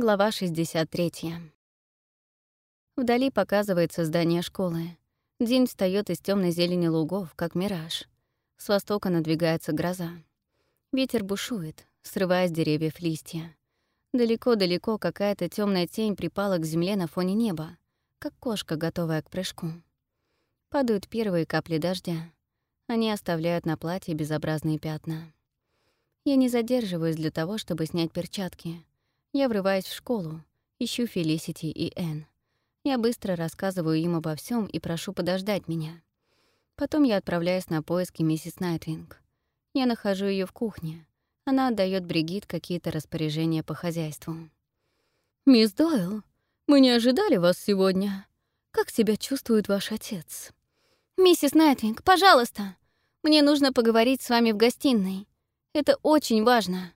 Глава 63. Вдали показывается здание школы. День встает из темной зелени лугов, как мираж. С востока надвигается гроза. Ветер бушует, срывая с деревьев листья. Далеко-далеко какая-то темная тень припала к земле на фоне неба, как кошка, готовая к прыжку. Падают первые капли дождя. Они оставляют на платье безобразные пятна. Я не задерживаюсь для того, чтобы снять перчатки — я врываюсь в школу, ищу Фелисити и Энн. Я быстро рассказываю им обо всем и прошу подождать меня. Потом я отправляюсь на поиски миссис Найтвинг. Я нахожу ее в кухне. Она отдает Бригит какие-то распоряжения по хозяйству. «Мисс Дойл, мы не ожидали вас сегодня. Как себя чувствует ваш отец?» «Миссис Найтвинг, пожалуйста, мне нужно поговорить с вами в гостиной. Это очень важно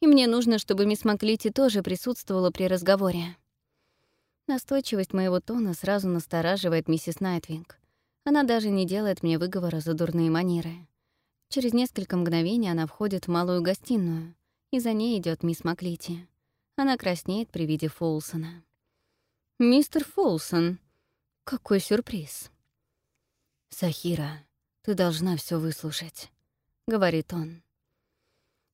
и мне нужно, чтобы мисс Маклити тоже присутствовала при разговоре. Настойчивость моего тона сразу настораживает миссис Найтвинг. Она даже не делает мне выговора за дурные манеры. Через несколько мгновений она входит в малую гостиную, и за ней идет мисс Маклити. Она краснеет при виде Фолсона. «Мистер Фолсон, какой сюрприз!» «Сахира, ты должна все выслушать», — говорит он.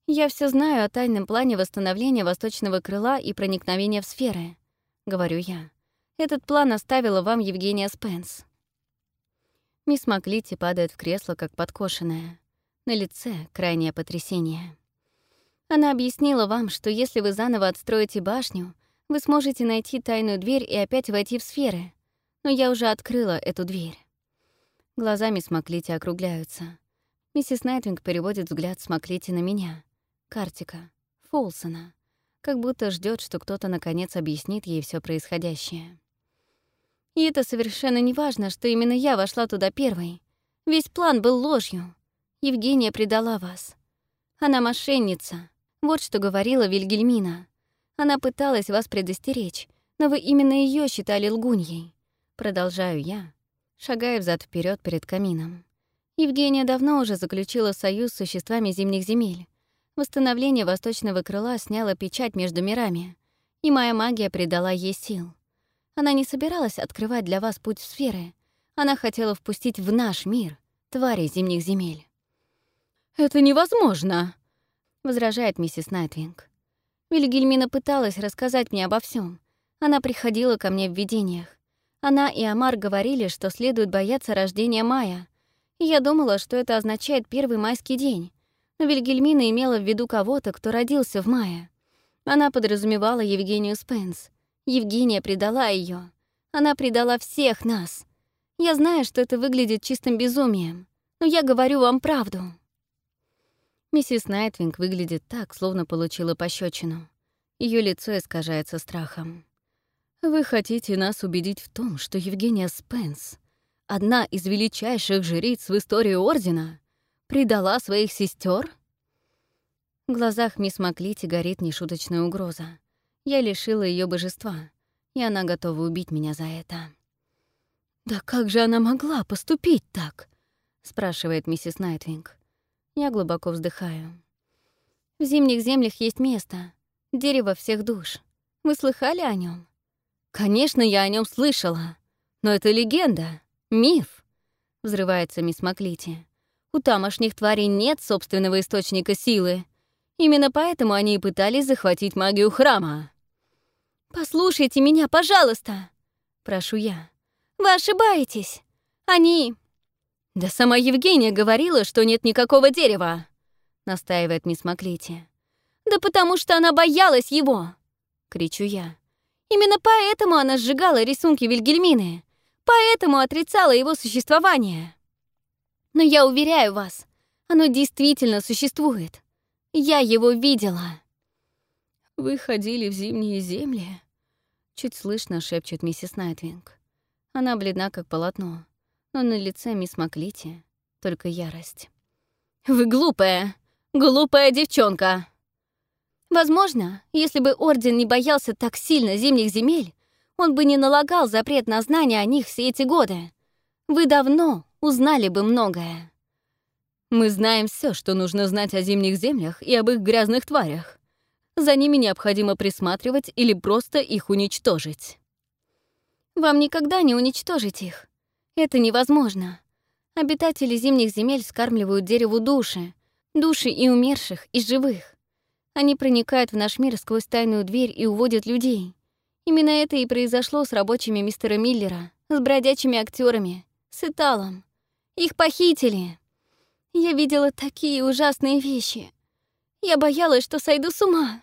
«Я все знаю о тайном плане восстановления восточного крыла и проникновения в сферы», — говорю я. «Этот план оставила вам Евгения Спенс». Мисс Маклити падает в кресло, как подкошенная. На лице крайнее потрясение. Она объяснила вам, что если вы заново отстроите башню, вы сможете найти тайную дверь и опять войти в сферы. Но я уже открыла эту дверь. Глаза мисс Маклити округляются. Миссис Найтвинг переводит взгляд с Маклити на меня. Картика, Фолсона, как будто ждет, что кто-то наконец объяснит ей все происходящее. И это совершенно не важно, что именно я вошла туда первой. Весь план был ложью. Евгения предала вас. Она мошенница. Вот что говорила Вильгельмина. Она пыталась вас предостеречь, но вы именно ее считали лгуньей. Продолжаю я, шагая взад вперед перед камином. Евгения давно уже заключила союз с существами зимних земель. Восстановление восточного крыла сняло печать между мирами, и моя магия придала ей сил. Она не собиралась открывать для вас путь в сферы. Она хотела впустить в наш мир твари зимних земель. «Это невозможно!» — возражает миссис Найтвинг. Вильгельмина пыталась рассказать мне обо всем. Она приходила ко мне в видениях. Она и Амар говорили, что следует бояться рождения мая. И я думала, что это означает первый майский день, Вильгельмина имела в виду кого-то, кто родился в мае. Она подразумевала Евгению Спенс. Евгения предала ее. Она предала всех нас. Я знаю, что это выглядит чистым безумием, но я говорю вам правду. Миссис Найтвинг выглядит так, словно получила пощечину. Ее лицо искажается страхом. «Вы хотите нас убедить в том, что Евгения Спенс, одна из величайших жриц в истории Ордена, предала своих сестер? В глазах мисс Маклити горит нешуточная угроза. Я лишила ее божества, и она готова убить меня за это. «Да как же она могла поступить так?» — спрашивает миссис Найтвинг. Я глубоко вздыхаю. «В зимних землях есть место. Дерево всех душ. Вы слыхали о нем? «Конечно, я о нем слышала. Но это легенда, миф», — взрывается мисс Маклити. У тамошних тварей нет собственного источника силы. Именно поэтому они и пытались захватить магию храма. «Послушайте меня, пожалуйста!» — прошу я. «Вы ошибаетесь! Они...» «Да сама Евгения говорила, что нет никакого дерева!» — настаивает мисс Маклити. «Да потому что она боялась его!» — кричу я. «Именно поэтому она сжигала рисунки Вильгельмины, поэтому отрицала его существование!» Но я уверяю вас, оно действительно существует. Я его видела. «Вы ходили в зимние земли?» Чуть слышно шепчет миссис Найтвинг. Она бледна, как полотно, но на лице мисс Маклити только ярость. «Вы глупая! Глупая девчонка!» Возможно, если бы Орден не боялся так сильно зимних земель, он бы не налагал запрет на знания о них все эти годы. Вы давно узнали бы многое. Мы знаем все, что нужно знать о зимних землях и об их грязных тварях. За ними необходимо присматривать или просто их уничтожить. Вам никогда не уничтожить их. Это невозможно. Обитатели зимних земель скармливают дереву души, души и умерших, и живых. Они проникают в наш мир сквозь тайную дверь и уводят людей. Именно это и произошло с рабочими мистера Миллера, с бродячими актерами, с Италом. Их похитили. Я видела такие ужасные вещи. Я боялась, что сойду с ума.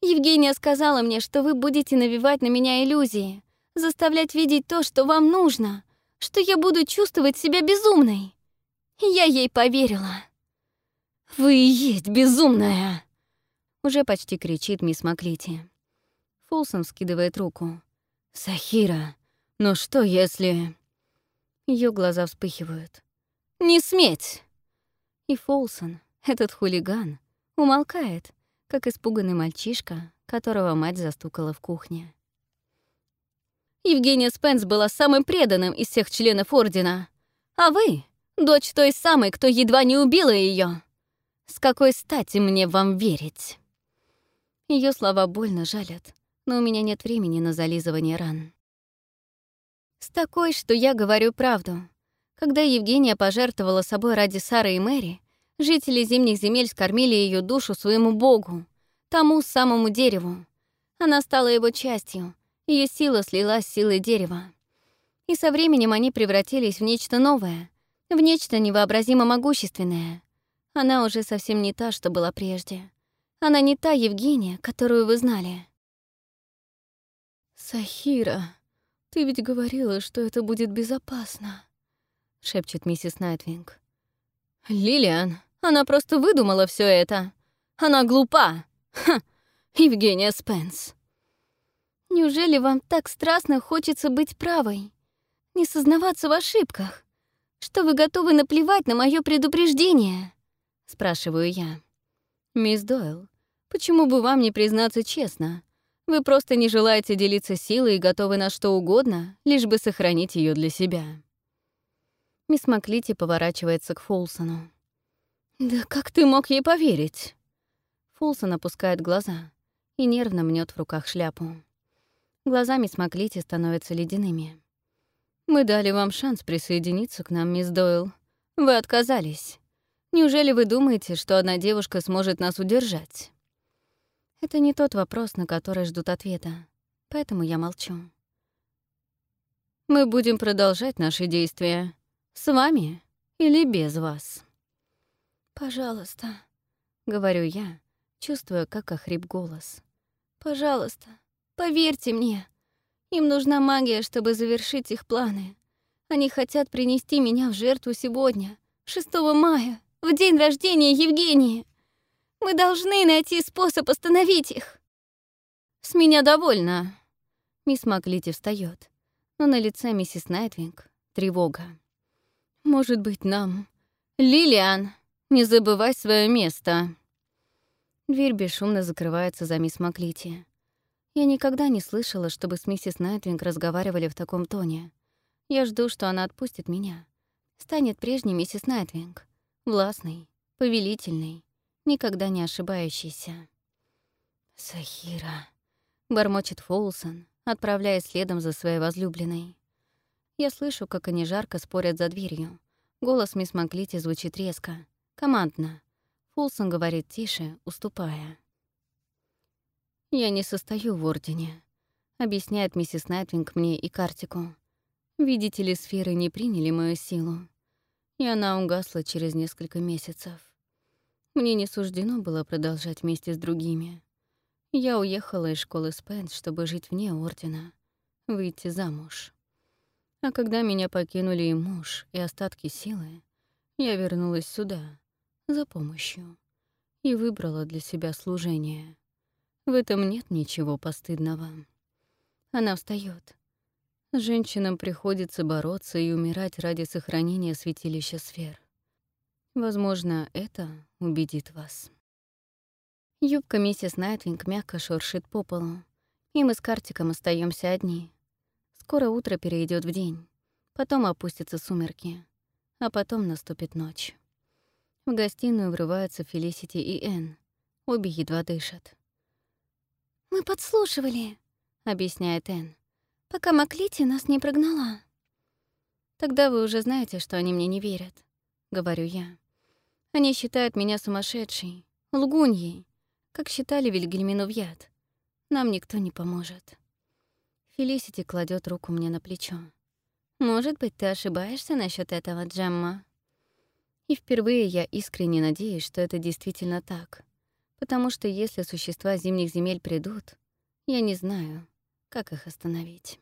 Евгения сказала мне, что вы будете навевать на меня иллюзии, заставлять видеть то, что вам нужно, что я буду чувствовать себя безумной. Я ей поверила. «Вы и есть безумная!» Уже почти кричит мисс Маклити. Фулсон скидывает руку. «Сахира, ну что если...» Ее глаза вспыхивают. «Не сметь!» И Фолсон, этот хулиган, умолкает, как испуганный мальчишка, которого мать застукала в кухне. Евгения Спенс была самым преданным из всех членов Ордена. А вы — дочь той самой, кто едва не убила ее. С какой стати мне вам верить? Ее слова больно жалят, но у меня нет времени на зализывание ран. С такой, что я говорю правду. Когда Евгения пожертвовала собой ради Сары и Мэри, жители зимних земель скормили ее душу своему богу, тому самому дереву. Она стала его частью, ее сила слилась с силой дерева. И со временем они превратились в нечто новое, в нечто невообразимо могущественное. Она уже совсем не та, что была прежде. Она не та Евгения, которую вы знали. «Сахира», «Ты ведь говорила, что это будет безопасно», — шепчет миссис Найтвинг. «Лилиан, она просто выдумала все это. Она глупа. Ха, Евгения Спенс». «Неужели вам так страстно хочется быть правой? Не сознаваться в ошибках? Что вы готовы наплевать на мое предупреждение?» — спрашиваю я. «Мисс Дойл, почему бы вам не признаться честно?» Вы просто не желаете делиться силой и готовы на что угодно, лишь бы сохранить ее для себя. Мисс Маклити поворачивается к Фулсону. «Да как ты мог ей поверить?» Фулсон опускает глаза и нервно мнет в руках шляпу. Глаза мисс Маклити становятся ледяными. «Мы дали вам шанс присоединиться к нам, мисс Дойл. Вы отказались. Неужели вы думаете, что одна девушка сможет нас удержать?» Это не тот вопрос, на который ждут ответа, поэтому я молчу. Мы будем продолжать наши действия. С вами или без вас? «Пожалуйста», — говорю я, чувствуя, как охрип голос. «Пожалуйста, поверьте мне. Им нужна магия, чтобы завершить их планы. Они хотят принести меня в жертву сегодня, 6 мая, в день рождения Евгении. Мы должны найти способ остановить их. С меня довольно. Мисс Маклити встает, но на лице миссис Найтвинг тревога. Может быть, нам... Лилиан, не забывай свое место. Дверь бесшумно закрывается за мисс Маклити. Я никогда не слышала, чтобы с миссис Найтвинг разговаривали в таком тоне. Я жду, что она отпустит меня. Станет прежней миссис Найтвинг. Властной, повелительной, никогда не ошибающийся. «Сахира», — бормочет Фолсон, отправляясь следом за своей возлюбленной. Я слышу, как они жарко спорят за дверью. Голос мисс Маклити звучит резко, командно. Фулсон говорит тише, уступая. «Я не состою в Ордене», — объясняет миссис Найтвинг мне и Картику. «Видите ли, сферы не приняли мою силу, и она угасла через несколько месяцев. Мне не суждено было продолжать вместе с другими. Я уехала из школы Спенс, чтобы жить вне Ордена, выйти замуж. А когда меня покинули и муж, и остатки силы, я вернулась сюда, за помощью, и выбрала для себя служение. В этом нет ничего постыдного. Она встает. Женщинам приходится бороться и умирать ради сохранения святилища сфер. Возможно, это убедит вас. Юбка миссис Найтвинг мягко шуршит по полу, и мы с Картиком остаемся одни. Скоро утро перейдет в день, потом опустятся сумерки, а потом наступит ночь. В гостиную врываются Фелисити и Энн. Обе едва дышат. «Мы подслушивали», — объясняет Энн, «пока Маклити нас не прогнала». «Тогда вы уже знаете, что они мне не верят», — говорю я. «Они считают меня сумасшедшей, лгуньей, как считали Вильгельмину в яд. Нам никто не поможет». Фелисити кладет руку мне на плечо. «Может быть, ты ошибаешься насчет этого, Джемма?» И впервые я искренне надеюсь, что это действительно так. Потому что если существа зимних земель придут, я не знаю, как их остановить.